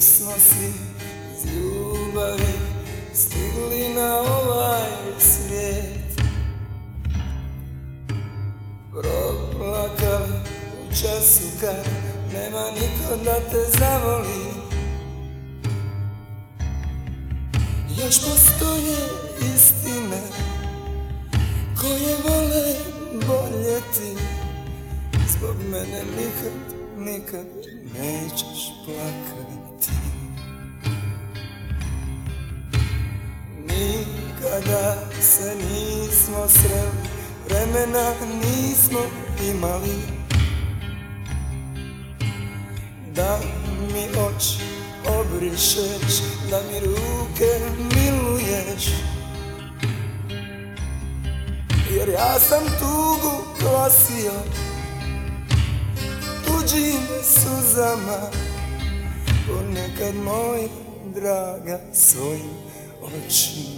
smo svi. Iz ljubavi stigli na ovaj svijet. Proplakali u času kad nema niko da te zavoli. Još postoje istine koje vole voljeti Zbog mene nikad, nikad nećeš plakati. Nikada se nismo sreli, vremena nismo imali. Da mi oči obrišeš, da mi ruke miluješ. Jer ja sam tugu klasio tuđim suzama Ponekad moj draga svojim očima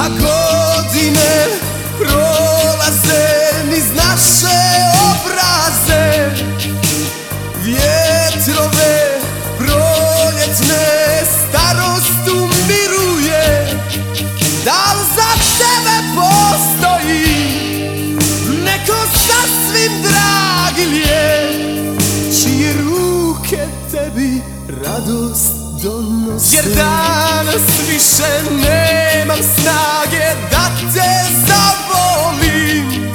A godine prolaze niz naše obraze. Vjetrove proljetne starost umiruje Da li za tebe postoji neko sasvim dragi lijek Čije ruke tebi radost donose Jer danas više nemam snage da te zavolim.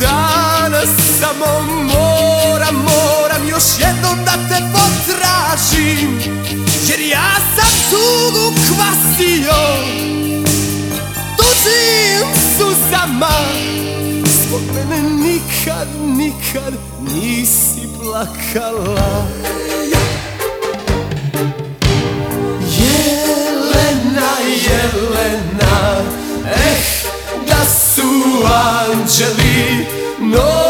Danas samo moram, moram još jednom da te potražim. Jer ja sam tugu kvasio tuđim suzama. Zbog mene nikad, nikad nisi plakala angjeli Në